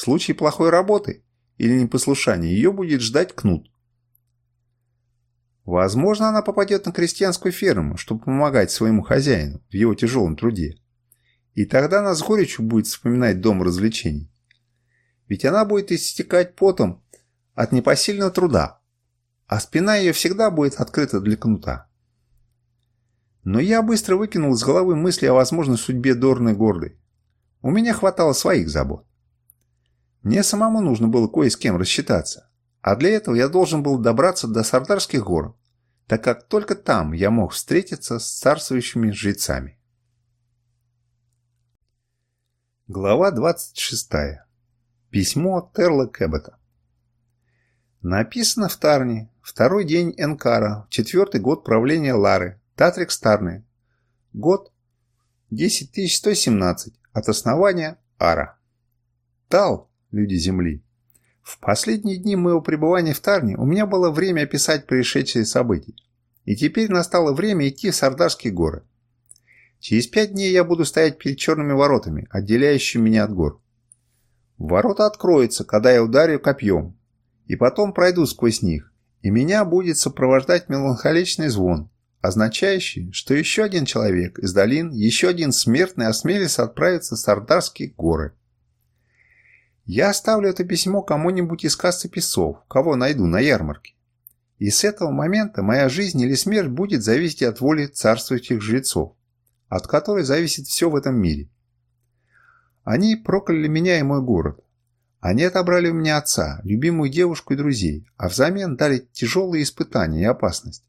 В случае плохой работы или непослушания ее будет ждать кнут. Возможно, она попадет на крестьянскую ферму, чтобы помогать своему хозяину в его тяжелом труде. И тогда она с горечью будет вспоминать дом развлечений. Ведь она будет истекать потом от непосильного труда, а спина ее всегда будет открыта для кнута. Но я быстро выкинул из головы мысли о возможной судьбе Дорны Гордой. У меня хватало своих забот. Мне самому нужно было кое с кем рассчитаться, а для этого я должен был добраться до Сардарских гор, так как только там я мог встретиться с царствующими жрецами. Глава 26. Письмо Терла Кэббета. Написано в Тарне, второй день Энкара, четвертый год правления Лары, Татрик Старный. Год 10117 от основания Ара. Тал, люди Земли. В последние дни моего пребывания в Тарне у меня было время описать происшедшие события. И теперь настало время идти в Сардарские горы. Через пять дней я буду стоять перед черными воротами, отделяющими меня от гор. Ворота откроются, когда я ударю копьем, и потом пройду сквозь них, и меня будет сопровождать меланхоличный звон, означающий, что еще один человек из долин, еще один смертный осмелится отправиться в Сардарские горы. Я оставлю это письмо кому-нибудь из кассы песцов, кого найду на ярмарке. И с этого момента моя жизнь или смерть будет зависеть от воли царствующих жрецов, от которой зависит все в этом мире. Они прокляли меня и мой город. Они отобрали у меня отца, любимую девушку и друзей, а взамен дали тяжелые испытания и опасность.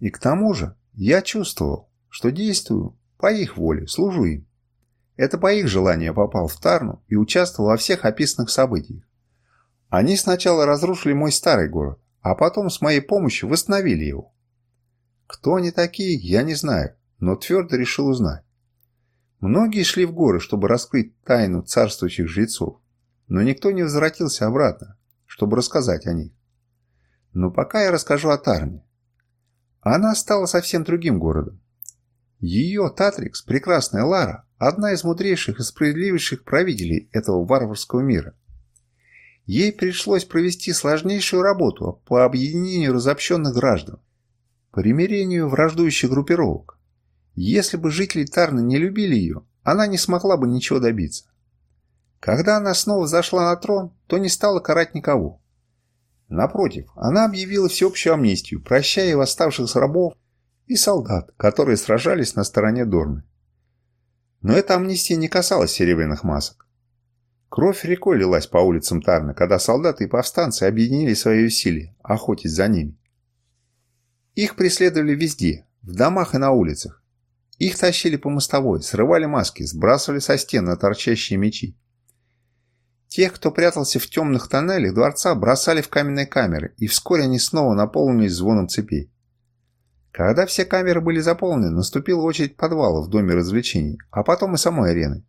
И к тому же я чувствовал, что действую по их воле, служу им. Это по их желанию попал в Тарну и участвовал во всех описанных событиях. Они сначала разрушили мой старый город, а потом с моей помощью восстановили его. Кто они такие, я не знаю, но твердо решил узнать. Многие шли в горы, чтобы раскрыть тайну царствующих жрецов, но никто не возвратился обратно, чтобы рассказать о них. Но пока я расскажу о Тарне. Она стала совсем другим городом. Ее, Татрикс, прекрасная Лара, одна из мудрейших и справедливейших правителей этого варварского мира. Ей пришлось провести сложнейшую работу по объединению разобщенных граждан, примирению враждующих группировок. Если бы жители Тарны не любили ее, она не смогла бы ничего добиться. Когда она снова зашла на трон, то не стала карать никого. Напротив, она объявила всеобщую амнистию, прощая восставших рабов и солдат, которые сражались на стороне Дорны. Но эта амнистия не касалась серебряных масок. Кровь рекой лилась по улицам Тарны, когда солдаты и повстанцы объединили свои усилия, охотясь за ними. Их преследовали везде, в домах и на улицах. Их тащили по мостовой, срывали маски, сбрасывали со стен на торчащие мечи. Тех, кто прятался в темных тоннелях дворца, бросали в каменные камеры, и вскоре они снова наполнились звоном цепей. Когда все камеры были заполнены, наступила очередь подвала в доме развлечений, а потом и самой арены.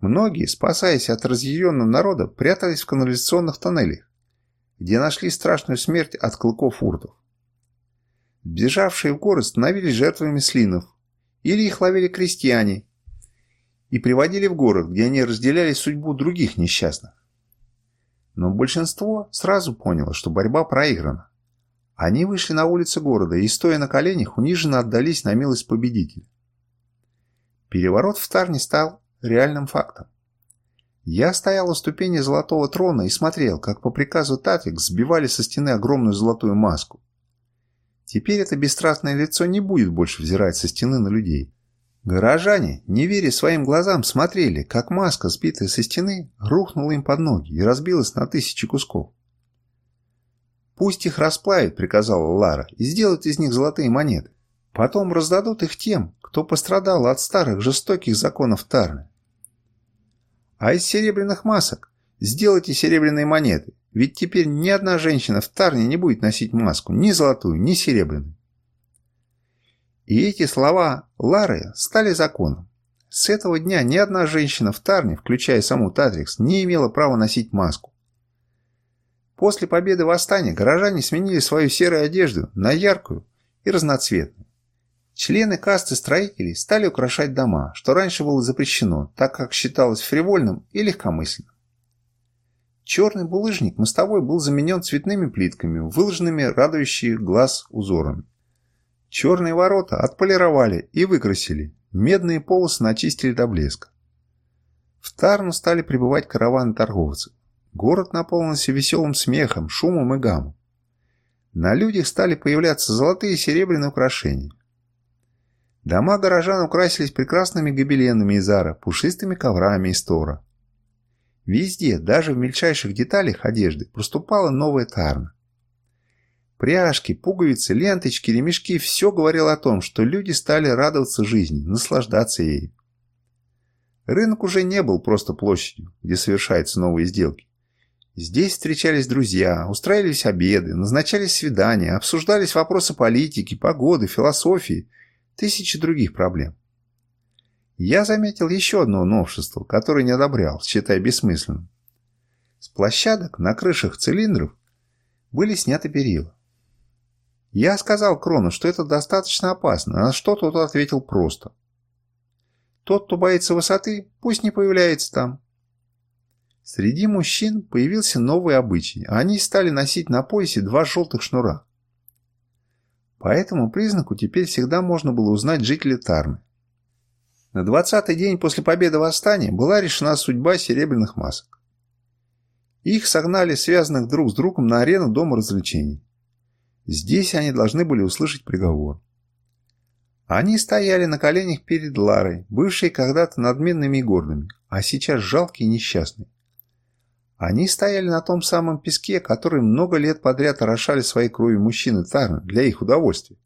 Многие, спасаясь от разъяренного народа, прятались в канализационных тоннелях, где нашли страшную смерть от клыков уртов. Бежавшие в горы становились жертвами слинов, или их ловили крестьяне, и приводили в город, где они разделяли судьбу других несчастных. Но большинство сразу поняло, что борьба проиграна. Они вышли на улицы города и, стоя на коленях, униженно отдались на милость победителя. Переворот в Тарне стал реальным фактом. Я стоял у ступени золотого трона и смотрел, как по приказу Татвик сбивали со стены огромную золотую маску. Теперь это бесстрастное лицо не будет больше взирать со стены на людей. Горожане, не веря своим глазам, смотрели, как маска, сбитая со стены, рухнула им под ноги и разбилась на тысячи кусков. «Пусть их расплавят», — приказала Лара, — «и сделают из них золотые монеты. Потом раздадут их тем, кто пострадал от старых жестоких законов Тарны. А из серебряных масок сделайте серебряные монеты, ведь теперь ни одна женщина в Тарне не будет носить маску, ни золотую, ни серебряную. И эти слова Лары стали законом. С этого дня ни одна женщина в Тарне, включая саму Татрикс, не имела права носить маску. После победы восстания горожане сменили свою серую одежду на яркую и разноцветную. Члены касты строителей стали украшать дома, что раньше было запрещено, так как считалось фривольным и легкомысленным. Черный булыжник мостовой был заменен цветными плитками, выложенными радующие глаз узорами. Черные ворота отполировали и выкрасили, медные полосы начистили до блеска. В Тарну стали прибывать караваны торговцев. Город наполнился веселым смехом, шумом и гамом. На людях стали появляться золотые и серебряные украшения. Дома горожан украсились прекрасными гобеленами из ара, пушистыми коврами из тора. Везде, даже в мельчайших деталях одежды, проступала новая тарна. Пряжки, пуговицы, ленточки, ремешки – все говорило о том, что люди стали радоваться жизни, наслаждаться ею. Рынок уже не был просто площадью, где совершаются новые сделки. Здесь встречались друзья, устраивались обеды, назначались свидания, обсуждались вопросы политики, погоды, философии, тысячи других проблем. Я заметил еще одно новшество, которое не одобрял, считая бессмысленным. С площадок на крышах цилиндров были сняты перила. Я сказал Крону, что это достаточно опасно, на что тот ответил просто. Тот, кто боится высоты, пусть не появляется там. Среди мужчин появился новый обычай. Они стали носить на поясе два желтых шнура. По этому признаку теперь всегда можно было узнать жителя Тарны. На двадцатый день после победы восстания была решена судьба серебряных масок. Их согнали связанных друг с другом на арену Дома развлечений. Здесь они должны были услышать приговор. Они стояли на коленях перед Ларой, бывшей когда-то надменными и гордыми, а сейчас жалкие и несчастные. Они стояли на том самом песке, который много лет подряд орошали своей кровью мужчины Тарна для их удовольствия.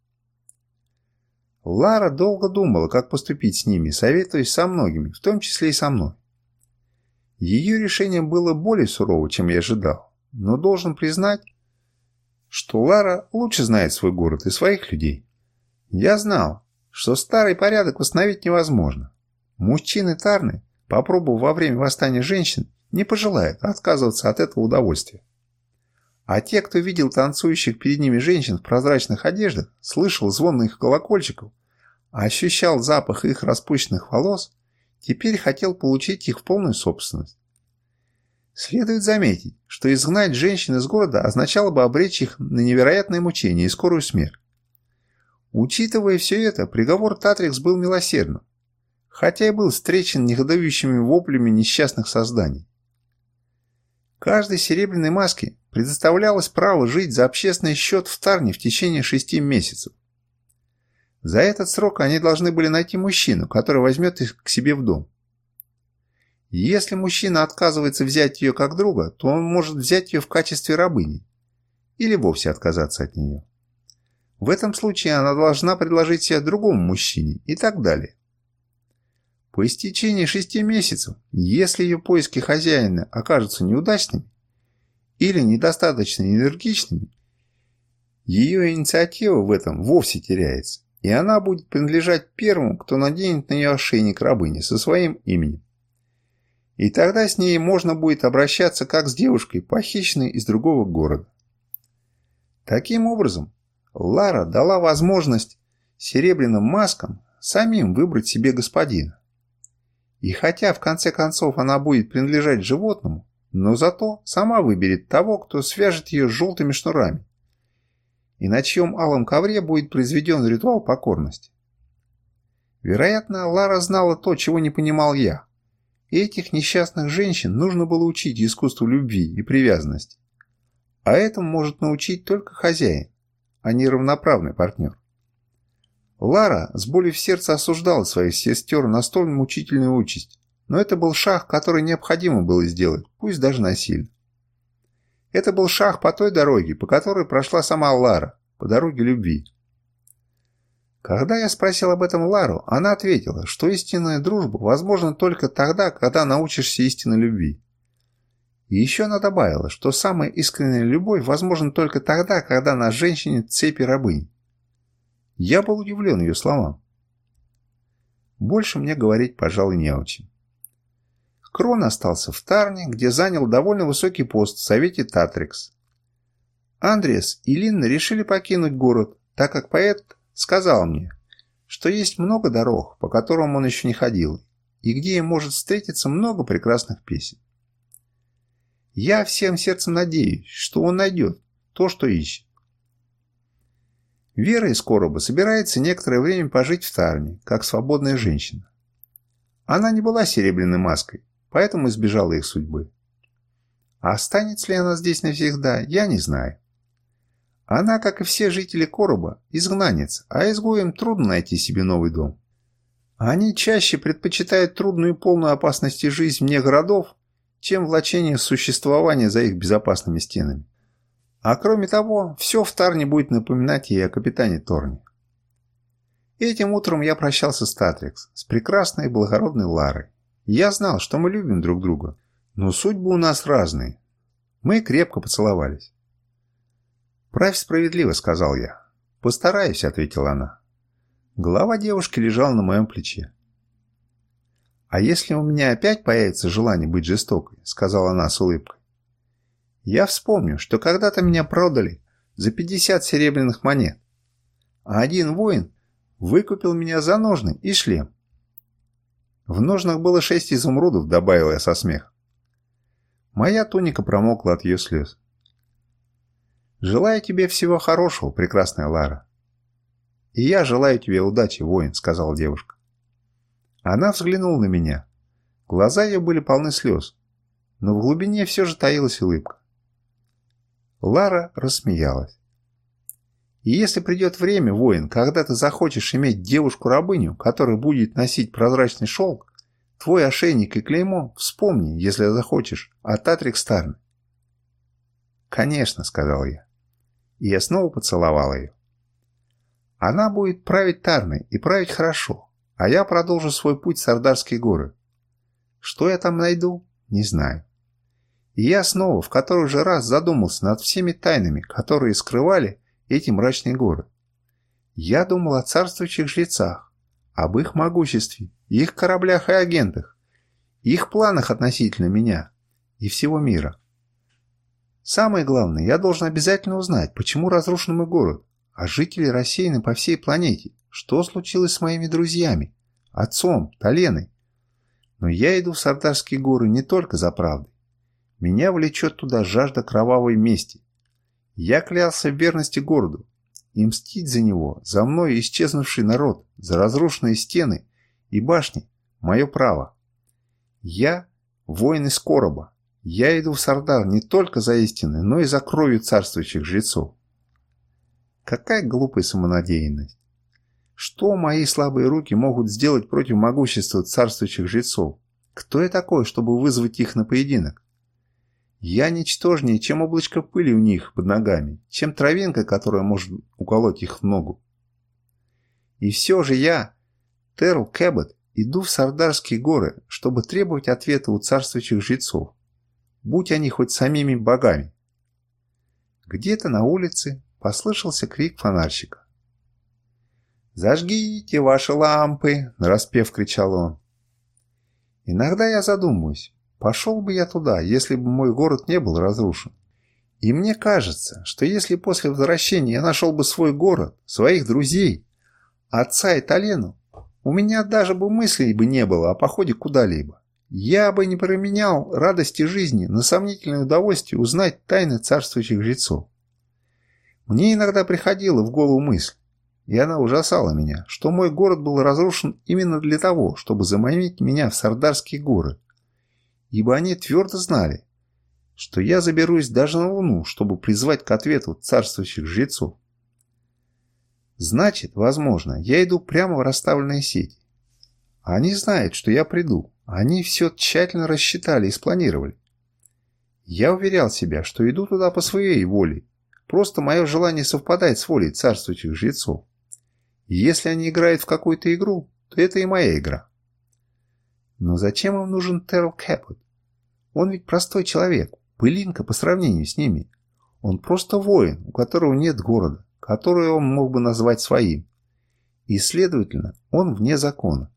Лара долго думала, как поступить с ними, советуясь со многими, в том числе и со мной. Ее решение было более сурово, чем я ожидал, но должен признать, что Лара лучше знает свой город и своих людей. Я знал, что старый порядок восстановить невозможно. Мужчины Тарны, попробовав во время восстания женщин, не пожелают отказываться от этого удовольствия. А те, кто видел танцующих перед ними женщин в прозрачных одеждах, слышал звон их колокольчиков, ощущал запах их распущенных волос, теперь хотел получить их в полную собственность. Следует заметить, что изгнать женщин из города означало бы обречь их на невероятное мучение и скорую смерть. Учитывая все это, приговор Татрикс был милосердным, хотя и был встречен негодующими воплями несчастных созданий. Каждой серебряной маске предоставлялось право жить за общественный счет в Тарне в течение шести месяцев. За этот срок они должны были найти мужчину, который возьмет их к себе в дом. Если мужчина отказывается взять ее как друга, то он может взять ее в качестве рабыни или вовсе отказаться от нее. В этом случае она должна предложить себя другому мужчине и так далее. По истечении шести месяцев, если ее поиски хозяина окажутся неудачными или недостаточно энергичными, ее инициатива в этом вовсе теряется, и она будет принадлежать первому, кто наденет на нее ошейник рабыни со своим именем. И тогда с ней можно будет обращаться как с девушкой, похищенной из другого города. Таким образом, Лара дала возможность серебряным маскам самим выбрать себе господина. И хотя в конце концов она будет принадлежать животному, но зато сама выберет того, кто свяжет ее с желтыми шнурами, и на чьем алом ковре будет произведен ритуал покорности. Вероятно, Лара знала то, чего не понимал я. Этих несчастных женщин нужно было учить искусству любви и привязанности. А этому может научить только хозяин а не равноправный партнер. Лара с болью в сердце осуждала своих сестер на столь мучительную участь, но это был шаг, который необходимо было сделать, пусть даже насильно. Это был шаг по той дороге, по которой прошла сама Лара, по дороге любви. Когда я спросил об этом Лару, она ответила, что истинная дружба возможна только тогда, когда научишься истинной любви. И еще она добавила, что самая искренняя любовь возможна только тогда, когда на женщине цепи рабынь. Я был удивлен ее словам. Больше мне говорить, пожалуй, не о чем. Крон остался в Тарне, где занял довольно высокий пост в Совете Татрикс. Андреас и Линна решили покинуть город, так как поэт сказал мне, что есть много дорог, по которым он еще не ходил, и где им может встретиться много прекрасных песен. Я всем сердцем надеюсь, что он найдет то, что ищет. Вера из короба собирается некоторое время пожить в Тарне, как свободная женщина. Она не была серебряной маской, поэтому избежала их судьбы. А останется ли она здесь навсегда, я не знаю. Она, как и все жители Короба, изгнанец, а изгоям трудно найти себе новый дом. Они чаще предпочитают трудную и полную опасности жизнь вне городов, чем влачение существования за их безопасными стенами. А кроме того, все в Тарне будет напоминать ей о капитане Торне. Этим утром я прощался с Татрикс, с прекрасной и благородной Ларой. Я знал, что мы любим друг друга, но судьбы у нас разные. Мы крепко поцеловались. «Правь справедливо», — сказал я. «Постараюсь», — ответила она. Голова девушки лежала на моем плече. «А если у меня опять появится желание быть жестокой?» — сказала она с улыбкой. «Я вспомню, что когда-то меня продали за 50 серебряных монет, а один воин выкупил меня за ножны и шлем. В ножнах было шесть изумрудов, добавил я со смехом. Моя туника промокла от ее слез. «Желаю тебе всего хорошего, прекрасная Лара». «И я желаю тебе удачи, воин», — сказала девушка. Она взглянула на меня. Глаза ее были полны слез, но в глубине все же таилась улыбка. Лара рассмеялась. «И если придет время, воин, когда ты захочешь иметь девушку-рабыню, которая будет носить прозрачный шелк, Твой ошейник и клеймо вспомни, если захочешь, а Татрик Старн. «Конечно», — сказал я. И я снова поцеловал ее. Она будет править Тарной и править хорошо, а я продолжу свой путь в Сардарские горы. Что я там найду, не знаю. И я снова в который же раз задумался над всеми тайнами, которые скрывали эти мрачные горы. Я думал о царствующих жрецах, об их могуществе, их кораблях и агентах, их планах относительно меня и всего мира. Самое главное, я должен обязательно узнать, почему разрушен мой город, а жители рассеяны по всей планете, что случилось с моими друзьями, отцом, Таленой. Но я иду в Сардарские горы не только за правдой. Меня влечет туда жажда кровавой мести. Я клялся в верности городу, и мстить за него, за мной исчезнувший народ, за разрушенные стены и башни – мое право. Я – воин из короба. Я иду в Сардар не только за истиной, но и за кровью царствующих жрецов. Какая глупая самонадеянность. Что мои слабые руки могут сделать против могущества царствующих жрецов? Кто я такой, чтобы вызвать их на поединок? Я ничтожнее, чем облачко пыли у них под ногами, чем травинка, которая может уколоть их в ногу. И все же я, Терл Кэббот, иду в Сардарские горы, чтобы требовать ответа у царствующих жрецов, будь они хоть самими богами. Где-то на улице послышался крик фонарщика. «Зажгите ваши лампы!» – нараспев кричал он. Иногда я задумываюсь, Пошел бы я туда, если бы мой город не был разрушен. И мне кажется, что если после возвращения я нашел бы свой город, своих друзей, отца и Талену, у меня даже бы мыслей бы не было о походе куда-либо. Я бы не променял радости жизни на сомнительное удовольствие узнать тайны царствующих жрецов. Мне иногда приходила в голову мысль, и она ужасала меня, что мой город был разрушен именно для того, чтобы заманить меня в Сардарские горы, ибо они твердо знали, что я заберусь даже на Луну, чтобы призвать к ответу царствующих жрецов. Значит, возможно, я иду прямо в расставленные сети. Они знают, что я приду. Они все тщательно рассчитали и спланировали. Я уверял себя, что иду туда по своей воле. Просто мое желание совпадает с волей царствующих жрецов. И если они играют в какую-то игру, то это и моя игра. Но зачем им нужен Терл Кэппот? Он ведь простой человек, пылинка по сравнению с ними. Он просто воин, у которого нет города, который он мог бы назвать своим. И, следовательно, он вне закона.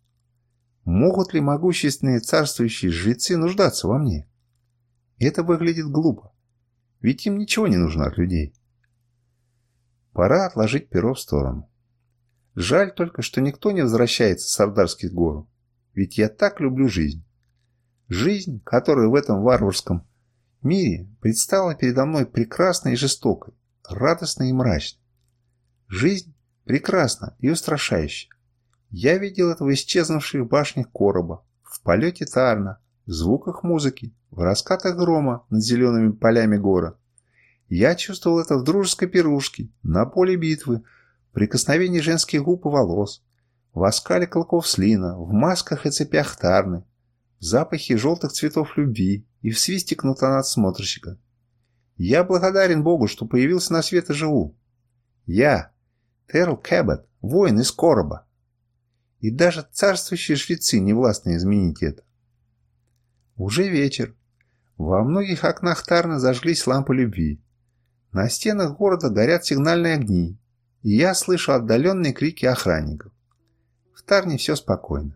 Могут ли могущественные царствующие жрецы нуждаться во мне? Это выглядит глупо, ведь им ничего не нужно от людей. Пора отложить перо в сторону. Жаль только, что никто не возвращается с Сардарских гор. Ведь я так люблю жизнь. Жизнь, которая в этом варварском мире предстала передо мной прекрасной и жестокой, радостной и мрачной. Жизнь прекрасна и устрашающая. Я видел это в исчезнувших башнях короба, в полете Тарна, в звуках музыки, в раскатах грома над зелеными полями гора. Я чувствовал это в дружеской пирушке, на поле битвы, прикосновении женских губ и волос, в оскале клыков слина, в масках и цепях Тарны, в запахе желтых цветов любви и в свисте кнута надсмотрщика. Я благодарен Богу, что появился на свет и живу. Я, Терл Кэббет, воин из короба. И даже царствующие швецы не властны изменить это. Уже вечер. Во многих окнах Тарна зажглись лампы любви. На стенах города горят сигнальные огни, и я слышу отдаленные крики охранников. Тарне все спокойно.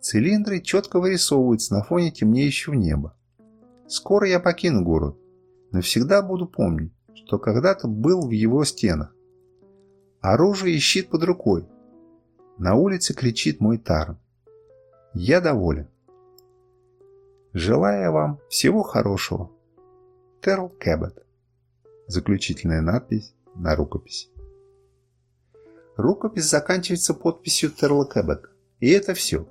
Цилиндры четко вырисовываются на фоне темнеющего неба. Скоро я покину город, но всегда буду помнить, что когда-то был в его стенах. Оружие и щит под рукой. На улице кричит мой Тарн. Я доволен. Желаю вам всего хорошего. Терл Кэббет. Заключительная надпись на рукописи. Рукопись заканчивается подписью Терла Кэббета. И это все.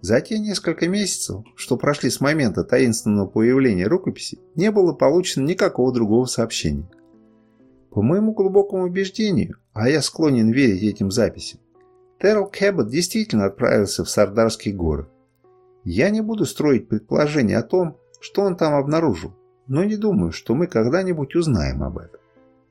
За те несколько месяцев, что прошли с момента таинственного появления рукописи, не было получено никакого другого сообщения. По моему глубокому убеждению, а я склонен верить этим записям, Терл Кэббет действительно отправился в Сардарские горы. Я не буду строить предположения о том, что он там обнаружил, но не думаю, что мы когда-нибудь узнаем об этом.